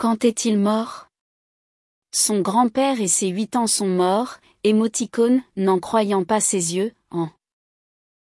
Quand est-il mort? Son grand-père et ses huit ans sont morts, émoticône, n'en croyant pas ses yeux, en